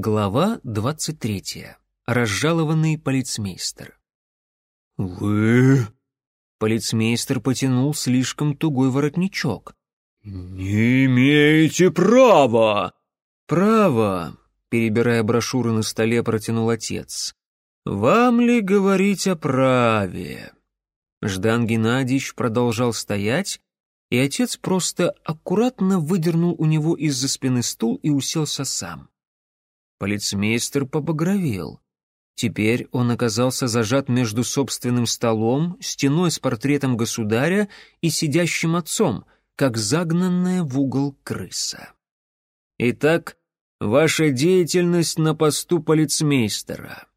Глава 23. Разжалованный полицмейстер. «Вы...» Полицмейстер потянул слишком тугой воротничок. «Не имеете права!» «Право!» — перебирая брошюры на столе, протянул отец. «Вам ли говорить о праве?» Ждан Геннадьевич продолжал стоять, и отец просто аккуратно выдернул у него из-за спины стул и уселся сам. Полицмейстер побагровел. Теперь он оказался зажат между собственным столом, стеной с портретом государя и сидящим отцом, как загнанная в угол крыса. «Итак, ваша деятельность на посту полицмейстера».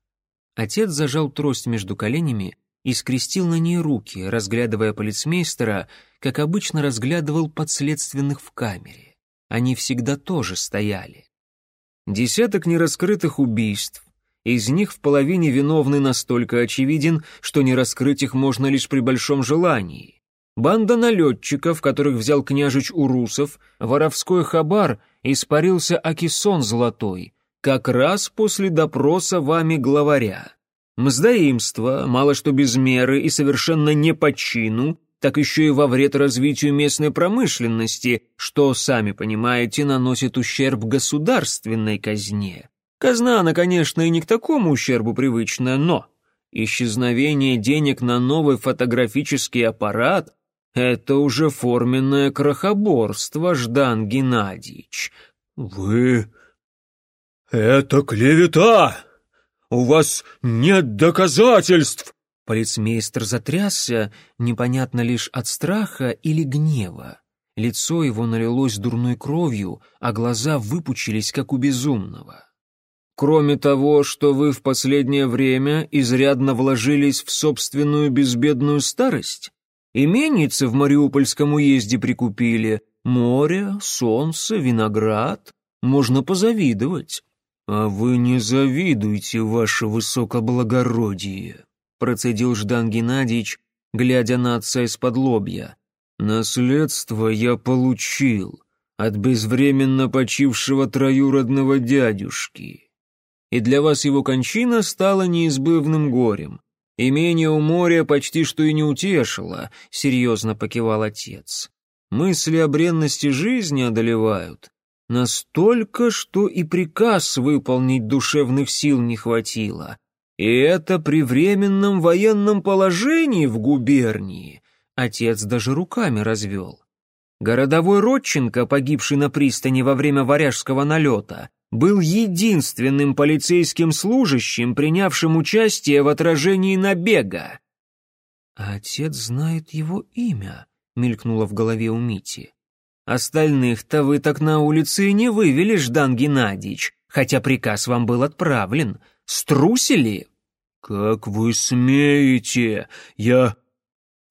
Отец зажал трость между коленями и скрестил на ней руки, разглядывая полицмейстера, как обычно разглядывал подследственных в камере. Они всегда тоже стояли. Десяток нераскрытых убийств. Из них в половине виновный настолько очевиден, что не раскрыть их можно лишь при большом желании. Банда налетчиков, которых взял княжич Урусов, воровской хабар, испарился Акисон Золотой, как раз после допроса вами главаря. Мздоимство, мало что без меры и совершенно не по чину, так еще и во вред развитию местной промышленности, что, сами понимаете, наносит ущерб государственной казне. Казна, она, конечно, и не к такому ущербу привычна, но исчезновение денег на новый фотографический аппарат — это уже форменное крохоборство, Ждан Геннадьевич. «Вы... это клевета! У вас нет доказательств!» Полицмейстер затрясся, непонятно лишь от страха или гнева. Лицо его налилось дурной кровью, а глаза выпучились, как у безумного. Кроме того, что вы в последнее время изрядно вложились в собственную безбедную старость, именицы в Мариупольском уезде прикупили, море, солнце, виноград, можно позавидовать. А вы не завидуйте, ваше высокоблагородие процедил Ждан Геннадьевич, глядя на отца из-под лобья. «Наследство я получил от безвременно почившего троюродного дядюшки. И для вас его кончина стала неизбывным горем. Имение у моря почти что и не утешило», — серьезно покивал отец. «Мысли о бренности жизни одолевают. Настолько, что и приказ выполнить душевных сил не хватило. И это при временном военном положении в губернии. Отец даже руками развел. Городовой Родченко, погибший на пристани во время варяжского налета, был единственным полицейским служащим, принявшим участие в отражении набега. «А отец знает его имя», — мелькнуло в голове у Мити. «Остальных-то вы так на улице и не вывели, Ждан Геннадьевич, хотя приказ вам был отправлен. Струсили?» «Как вы смеете? Я...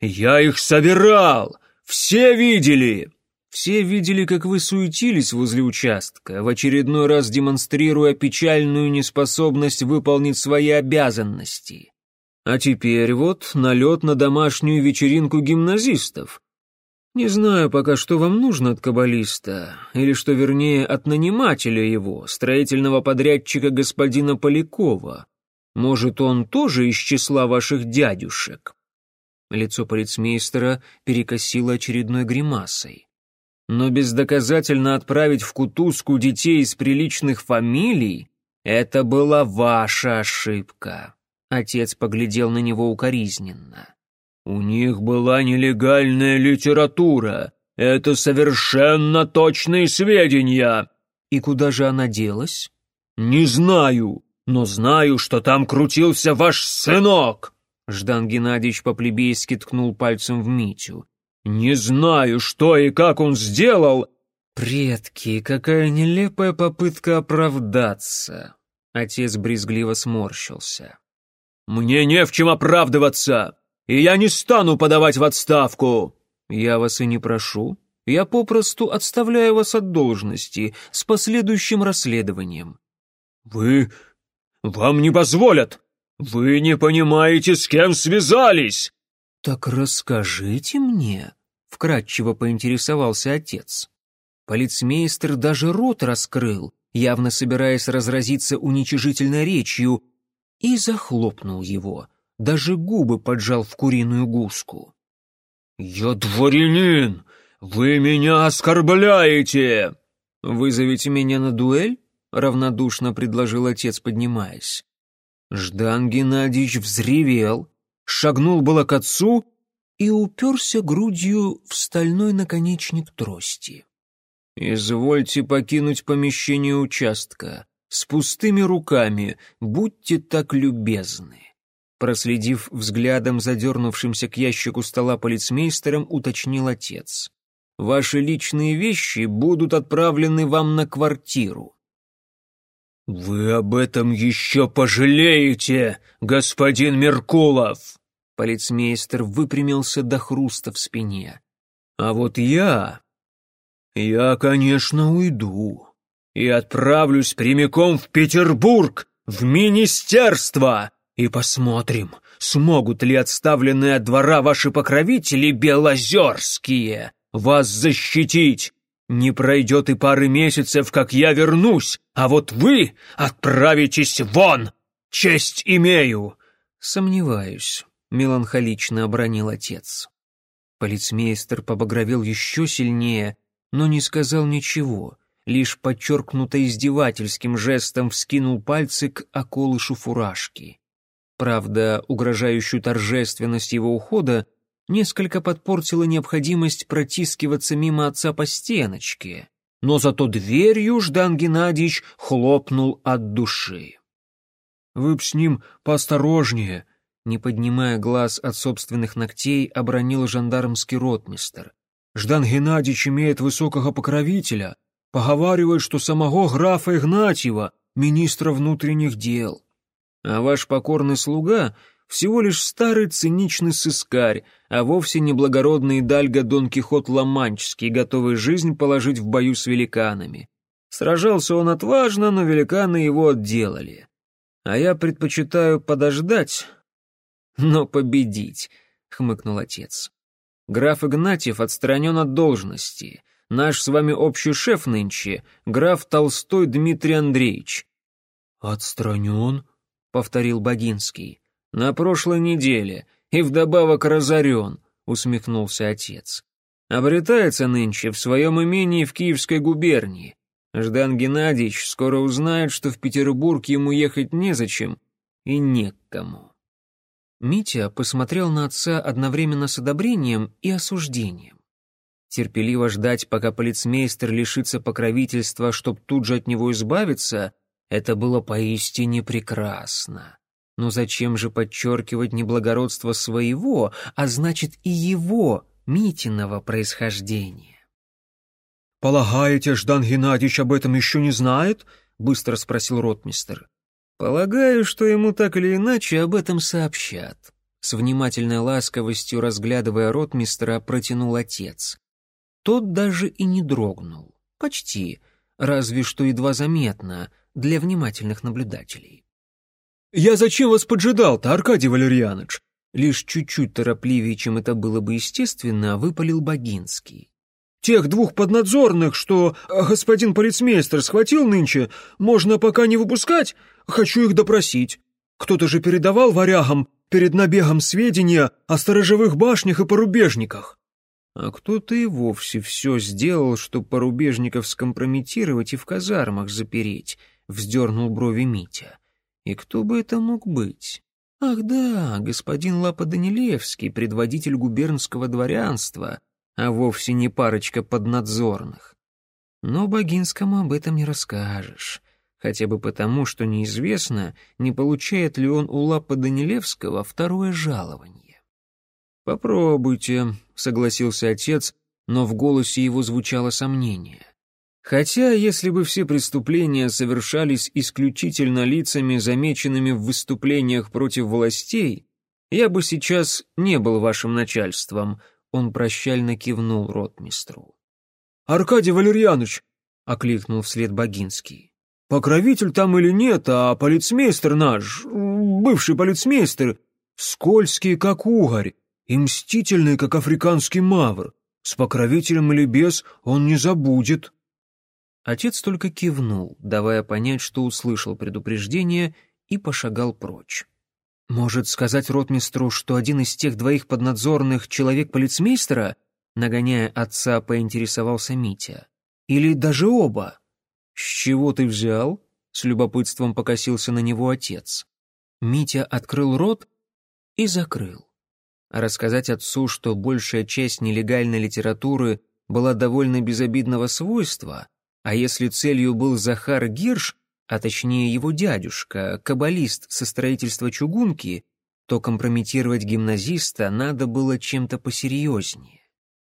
я их собирал! Все видели!» Все видели, как вы суетились возле участка, в очередной раз демонстрируя печальную неспособность выполнить свои обязанности. А теперь вот налет на домашнюю вечеринку гимназистов. Не знаю пока, что вам нужно от каббалиста, или что вернее от нанимателя его, строительного подрядчика господина Полякова. Может, он тоже из числа ваших дядюшек?» Лицо полицмейстера перекосило очередной гримасой. «Но бездоказательно отправить в кутузку детей из приличных фамилий — это была ваша ошибка». Отец поглядел на него укоризненно. «У них была нелегальная литература. Это совершенно точные сведения». «И куда же она делась?» «Не знаю но знаю, что там крутился ваш сынок!» Ждан Геннадьевич по-плебейски ткнул пальцем в Митю. «Не знаю, что и как он сделал!» «Предки, какая нелепая попытка оправдаться!» Отец брезгливо сморщился. «Мне не в чем оправдываться, и я не стану подавать в отставку!» «Я вас и не прошу. Я попросту отставляю вас от должности с последующим расследованием». «Вы вам не позволят! Вы не понимаете, с кем связались!» «Так расскажите мне», — вкратчиво поинтересовался отец. Полицмейстер даже рот раскрыл, явно собираясь разразиться уничижительной речью, и захлопнул его, даже губы поджал в куриную гуску. «Я дворянин! Вы меня оскорбляете!» «Вызовите меня на дуэль?» — равнодушно предложил отец, поднимаясь. Ждан Геннадьевич взревел, шагнул было к отцу и уперся грудью в стальной наконечник трости. «Извольте покинуть помещение участка. С пустыми руками, будьте так любезны». Проследив взглядом задернувшимся к ящику стола полицмейстером, уточнил отец. «Ваши личные вещи будут отправлены вам на квартиру». «Вы об этом еще пожалеете, господин Меркулов!» Полицмейстер выпрямился до хруста в спине. «А вот я... Я, конечно, уйду и отправлюсь прямиком в Петербург, в министерство, и посмотрим, смогут ли отставленные от двора ваши покровители белозерские вас защитить. Не пройдет и пары месяцев, как я вернусь, а вот вы отправитесь вон. Честь имею. Сомневаюсь, меланхолично обронил отец. Полицмейстер побагровел еще сильнее, но не сказал ничего, лишь подчеркнуто издевательским жестом вскинул пальцы к околышу фуражки. Правда, угрожающую торжественность его ухода несколько подпортила необходимость протискиваться мимо отца по стеночке, но зато дверью Ждан Геннадьевич хлопнул от души. «Вы б с ним поосторожнее», — не поднимая глаз от собственных ногтей, обронил жандармский ротмистер. «Ждан Геннадьевич имеет высокого покровителя. Поговаривают, что самого графа Игнатьева, министра внутренних дел» а ваш покорный слуга всего лишь старый циничный сыскарь, а вовсе не благородный Дальго Дон Кихот Ламанческий, готовый жизнь положить в бою с великанами. Сражался он отважно, но великаны его отделали. А я предпочитаю подождать, но победить, — хмыкнул отец. Граф Игнатьев отстранен от должности. Наш с вами общий шеф нынче — граф Толстой Дмитрий Андреевич. «Отстранен?» — повторил Богинский. «На прошлой неделе, и вдобавок разорен», — усмехнулся отец. «Обретается нынче в своем имении в Киевской губернии. Ждан Геннадьевич скоро узнает, что в Петербург ему ехать незачем и не к кому». Митя посмотрел на отца одновременно с одобрением и осуждением. Терпеливо ждать, пока полицмейстер лишится покровительства, чтоб тут же от него избавиться, это было поистине прекрасно. Но зачем же подчеркивать неблагородство своего, а значит и его, Митиного происхождения? «Полагаете, Ждан Геннадьевич об этом еще не знает?» — быстро спросил ротмистер. «Полагаю, что ему так или иначе об этом сообщат». С внимательной ласковостью, разглядывая ротмистера, протянул отец. Тот даже и не дрогнул. Почти. Разве что едва заметно, для внимательных наблюдателей. «Я зачем вас поджидал-то, Аркадий Валерьяныч?» Лишь чуть-чуть торопливее, чем это было бы естественно, выпалил Богинский. «Тех двух поднадзорных, что э, господин полицмейстер схватил нынче, можно пока не выпускать? Хочу их допросить. Кто-то же передавал варягам перед набегом сведения о сторожевых башнях и порубежниках». А кто-то и вовсе все сделал, чтобы порубежников скомпрометировать и в казармах запереть, вздернул брови Митя. И кто бы это мог быть? Ах да, господин Лапа Данилевский, предводитель губернского дворянства, а вовсе не парочка поднадзорных. Но Богинскому об этом не расскажешь, хотя бы потому, что неизвестно, не получает ли он у Лапа Данилевского второе жалование. «Попробуйте», — согласился отец, но в голосе его звучало сомнение. Хотя, если бы все преступления совершались исключительно лицами, замеченными в выступлениях против властей, я бы сейчас не был вашим начальством, он прощально кивнул ротмистру. Аркадий Валерьянович, окликнул вслед Богинский. Покровитель там или нет, а полицмейстер наш, бывший полицмейстер, скользкий, как угорь, и мстительный, как африканский мавр. С покровителем или без он не забудет. Отец только кивнул, давая понять, что услышал предупреждение, и пошагал прочь. «Может, сказать ротмистру, что один из тех двоих поднадзорных человек полицмейстера?» Нагоняя отца, поинтересовался Митя. «Или даже оба?» «С чего ты взял?» — с любопытством покосился на него отец. Митя открыл рот и закрыл. рассказать отцу, что большая часть нелегальной литературы была довольно безобидного свойства, а если целью был Захар Гирш, а точнее его дядюшка, каббалист со строительства чугунки, то компрометировать гимназиста надо было чем-то посерьезнее.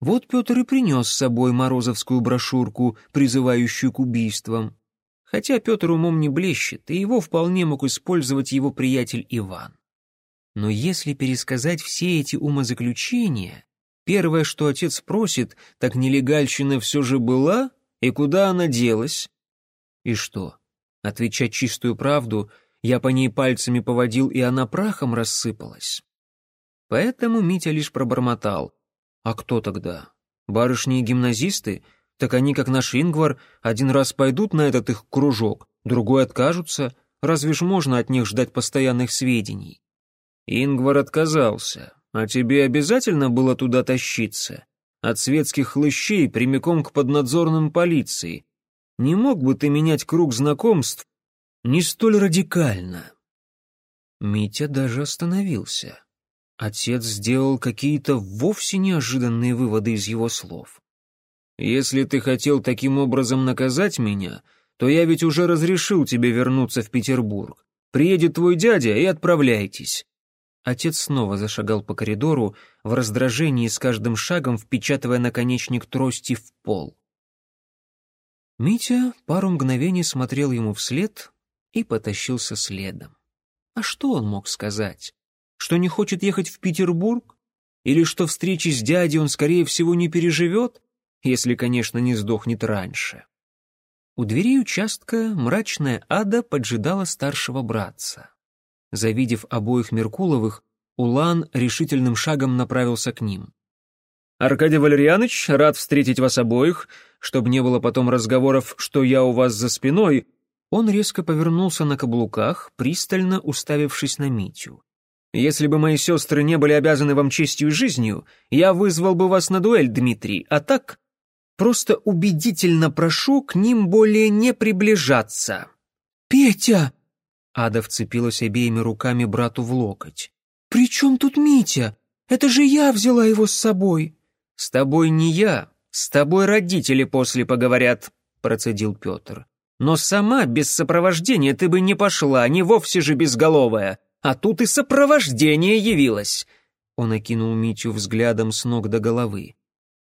Вот Петр и принес с собой морозовскую брошюрку, призывающую к убийствам. Хотя Петр умом не блещет, и его вполне мог использовать его приятель Иван. Но если пересказать все эти умозаключения, первое, что отец просит, так нелегальщина все же была, и куда она делась? И что? Отвечать чистую правду, я по ней пальцами поводил, и она прахом рассыпалась. Поэтому Митя лишь пробормотал. А кто тогда? Барышни и гимназисты? Так они, как наш Ингвар, один раз пойдут на этот их кружок, другой откажутся. Разве ж можно от них ждать постоянных сведений? Ингвар отказался. А тебе обязательно было туда тащиться? От светских хлыщей прямиком к поднадзорным полиции. Не мог бы ты менять круг знакомств не столь радикально? Митя даже остановился. Отец сделал какие-то вовсе неожиданные выводы из его слов. «Если ты хотел таким образом наказать меня, то я ведь уже разрешил тебе вернуться в Петербург. Приедет твой дядя и отправляйтесь». Отец снова зашагал по коридору, в раздражении с каждым шагом впечатывая наконечник трости в пол. Митя пару мгновений смотрел ему вслед и потащился следом. А что он мог сказать? Что не хочет ехать в Петербург? Или что встречи с дядей он, скорее всего, не переживет, если, конечно, не сдохнет раньше? У дверей участка мрачная ада поджидала старшего братца. Завидев обоих Меркуловых, Улан решительным шагом направился к ним. «Аркадий Валерьяныч, рад встретить вас обоих. Чтобы не было потом разговоров, что я у вас за спиной...» Он резко повернулся на каблуках, пристально уставившись на Митю. Если бы мои сестры не были обязаны вам честью и жизнью, я вызвал бы вас на дуэль, Дмитрий, а так просто убедительно прошу к ним более не приближаться». «Петя!» Ада вцепилась обеими руками брату в локоть. «При чем тут Митя? Это же я взяла его с собой!» «С тобой не я, с тобой родители после поговорят», — процедил Петр. «Но сама без сопровождения ты бы не пошла, не вовсе же безголовая а тут и сопровождение явилось». Он окинул Митю взглядом с ног до головы.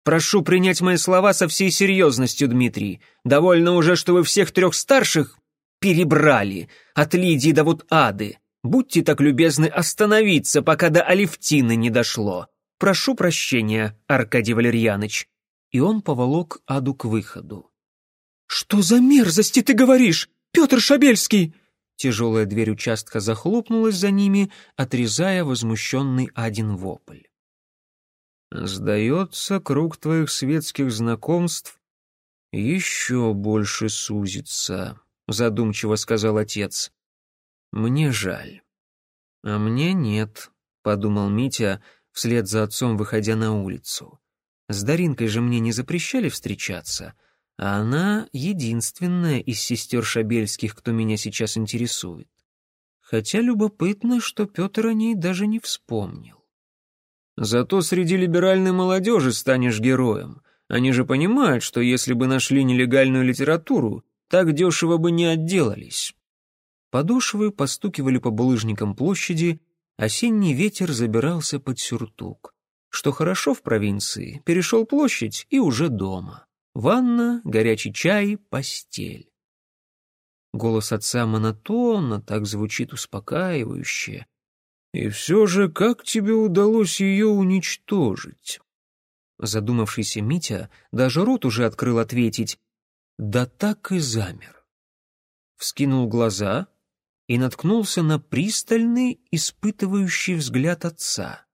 «Прошу принять мои слова со всей серьезностью, Дмитрий. Довольно уже, что вы всех трех старших перебрали, от Лидии до вот Ады. Будьте так любезны остановиться, пока до Алевтины не дошло. Прошу прощения, Аркадий Валерьяныч». И он поволок Аду к выходу. «Что за мерзости ты говоришь, Петр Шабельский?» Тяжелая дверь участка захлопнулась за ними, отрезая возмущенный один вопль. «Сдается, круг твоих светских знакомств еще больше сузится», — задумчиво сказал отец. «Мне жаль». «А мне нет», — подумал Митя, вслед за отцом выходя на улицу. «С Даринкой же мне не запрещали встречаться, а она единственная из сестер Шабельских, кто меня сейчас интересует. Хотя любопытно, что Петр о ней даже не вспомнил. Зато среди либеральной молодежи станешь героем. Они же понимают, что если бы нашли нелегальную литературу, так дешево бы не отделались. Подошвы постукивали по булыжникам площади, осенний ветер забирался под сюртук. Что хорошо в провинции, перешел площадь и уже дома. Ванна, горячий чай, постель. Голос отца монотонно, так звучит успокаивающе. «И все же, как тебе удалось ее уничтожить?» Задумавшийся Митя даже рот уже открыл ответить. Да так и замер. Вскинул глаза и наткнулся на пристальный, испытывающий взгляд отца.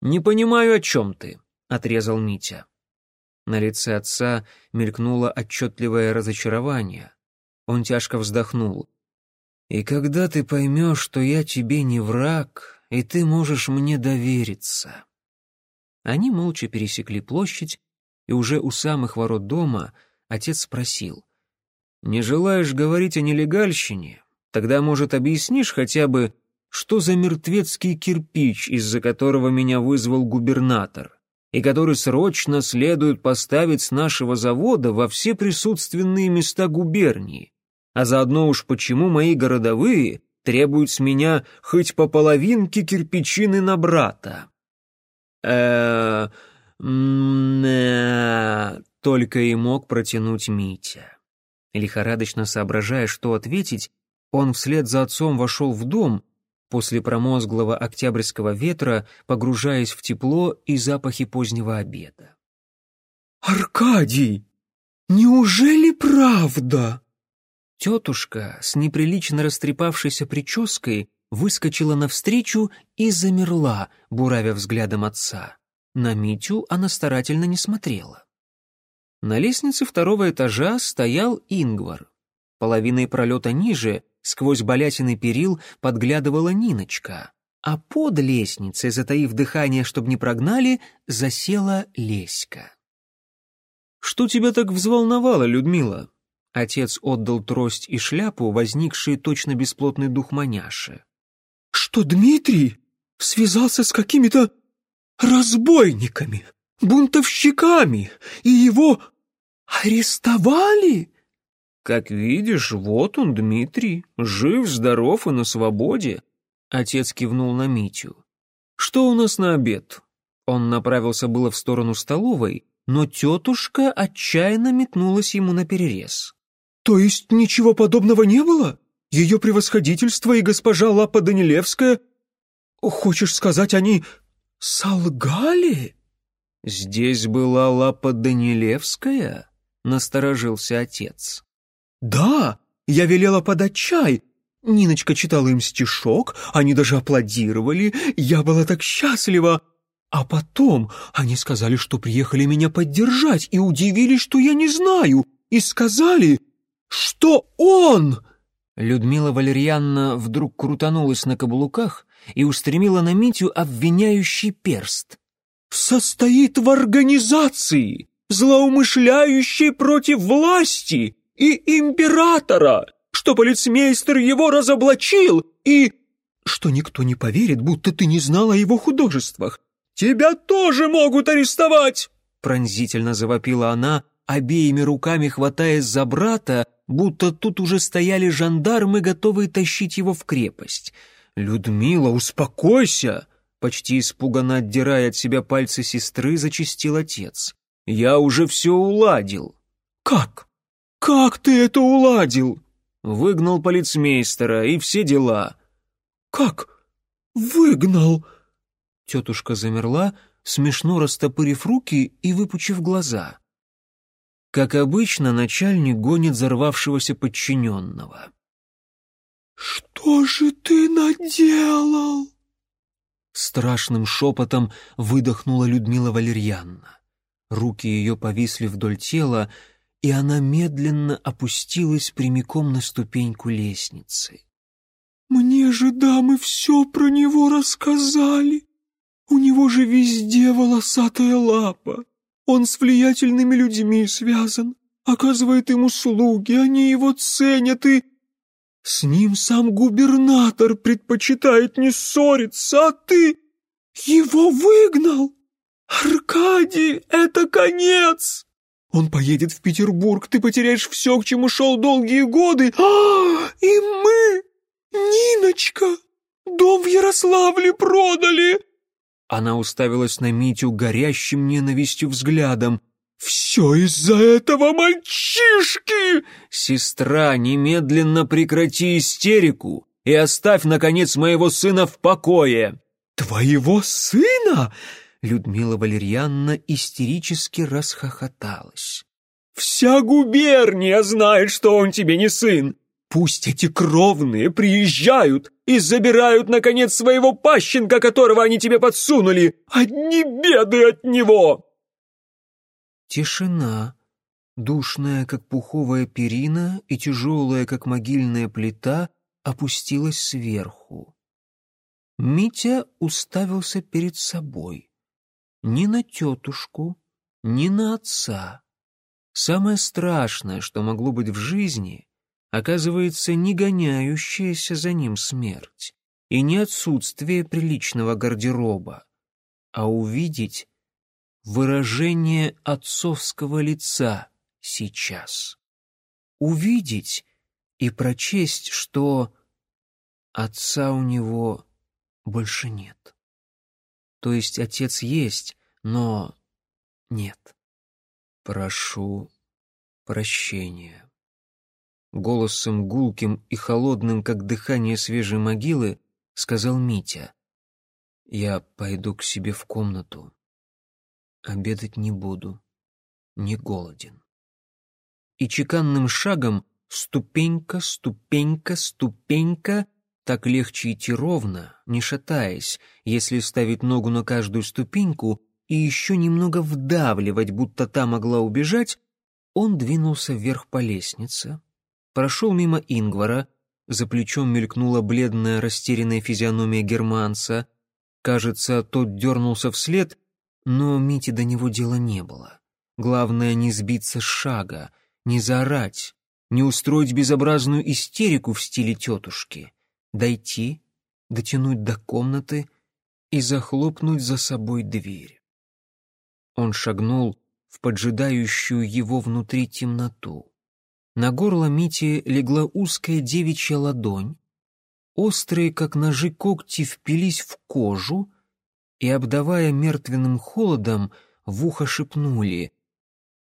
«Не понимаю, о чем ты», — отрезал Митя. На лице отца мелькнуло отчетливое разочарование. Он тяжко вздохнул. «И когда ты поймешь, что я тебе не враг, и ты можешь мне довериться?» Они молча пересекли площадь, и уже у самых ворот дома отец спросил. «Не желаешь говорить о нелегальщине? Тогда, может, объяснишь хотя бы, что за мертвецкий кирпич, из-за которого меня вызвал губернатор?» и который срочно следует поставить с нашего завода во все присутственные места губернии. А заодно уж почему мои городовые требуют с меня хоть по половинке кирпичины на брата. э только и мог протянуть Митя. Лихорадочно соображая, что ответить, он вслед за отцом вошел в дом, после промозглого октябрьского ветра, погружаясь в тепло и запахи позднего обеда. «Аркадий, неужели правда?» Тетушка с неприлично растрепавшейся прической выскочила навстречу и замерла, буравя взглядом отца. На Митю она старательно не смотрела. На лестнице второго этажа стоял Ингвар. Половиной пролета ниже Сквозь балятины перил подглядывала Ниночка, а под лестницей, затаив дыхание, чтобы не прогнали, засела Леська. «Что тебя так взволновало, Людмила?» Отец отдал трость и шляпу, возникшие точно бесплотный дух маняши. «Что Дмитрий связался с какими-то разбойниками, бунтовщиками, и его арестовали?» «Как видишь, вот он, Дмитрий, жив, здоров и на свободе», — отец кивнул на Митю. «Что у нас на обед?» Он направился было в сторону столовой, но тетушка отчаянно метнулась ему на перерез. «То есть ничего подобного не было? Ее превосходительство и госпожа Лапа Данилевская... Хочешь сказать, они солгали?» «Здесь была Лапа Данилевская?» — насторожился отец. «Да, я велела подать чай. Ниночка читала им стишок, они даже аплодировали, я была так счастлива. А потом они сказали, что приехали меня поддержать, и удивились, что я не знаю, и сказали, что он...» Людмила Валерьяновна вдруг крутанулась на каблуках и устремила на Митю обвиняющий перст. «Состоит в организации, злоумышляющей против власти, и императора, что полицмейстер его разоблачил и... что никто не поверит, будто ты не знал о его художествах. Тебя тоже могут арестовать!» Пронзительно завопила она, обеими руками хватаясь за брата, будто тут уже стояли жандармы, готовые тащить его в крепость. «Людмила, успокойся!» Почти испуганно отдирая от себя пальцы сестры, зачистил отец. «Я уже все уладил». «Как?» «Как ты это уладил?» «Выгнал полицмейстера и все дела». «Как? Выгнал?» Тетушка замерла, смешно растопырив руки и выпучив глаза. Как обычно, начальник гонит взорвавшегося подчиненного. «Что же ты наделал?» Страшным шепотом выдохнула Людмила Валерьянна. Руки ее повисли вдоль тела, и она медленно опустилась прямиком на ступеньку лестницы. «Мне же дамы все про него рассказали. У него же везде волосатая лапа. Он с влиятельными людьми связан, оказывает им услуги, они его ценят и...» «С ним сам губернатор предпочитает не ссориться, а ты его выгнал! Аркадий, это конец!» Он поедет в Петербург, ты потеряешь все, к чему шел долгие годы. А, и мы, Ниночка, дом в Ярославле продали. Она уставилась на Митю горящим ненавистью взглядом. «Все из-за этого мальчишки!» «Сестра, немедленно прекрати истерику и оставь, наконец, моего сына в покое!» «Твоего сына?» Людмила Валерьяновна истерически расхохоталась. «Вся губерния знает, что он тебе не сын. Пусть эти кровные приезжают и забирают, наконец, своего пащенка, которого они тебе подсунули. Одни беды от него!» Тишина, душная, как пуховая перина, и тяжелая, как могильная плита, опустилась сверху. Митя уставился перед собой. Ни на тетушку, ни на отца. Самое страшное, что могло быть в жизни, оказывается не гоняющаяся за ним смерть и не отсутствие приличного гардероба, а увидеть выражение отцовского лица сейчас. Увидеть и прочесть, что отца у него больше нет. То есть отец есть, но нет. Прошу прощения. Голосом гулким и холодным, как дыхание свежей могилы, сказал Митя. Я пойду к себе в комнату. Обедать не буду. Не голоден. И чеканным шагом ступенька, ступенька, ступенька так легче идти ровно, не шатаясь, если ставить ногу на каждую ступеньку и еще немного вдавливать, будто та могла убежать, он двинулся вверх по лестнице, прошел мимо Ингвара, за плечом мелькнула бледная растерянная физиономия германца. Кажется, тот дернулся вслед, но Мите до него дела не было. Главное не сбиться с шага, не заорать, не устроить безобразную истерику в стиле тетушки дойти, дотянуть до комнаты и захлопнуть за собой дверь. Он шагнул в поджидающую его внутри темноту. На горло Мити легла узкая девичья ладонь, острые, как ножи когти, впились в кожу и, обдавая мертвенным холодом, в ухо шепнули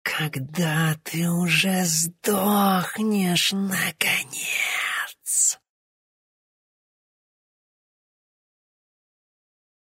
«Когда ты уже сдохнешь, наконец!»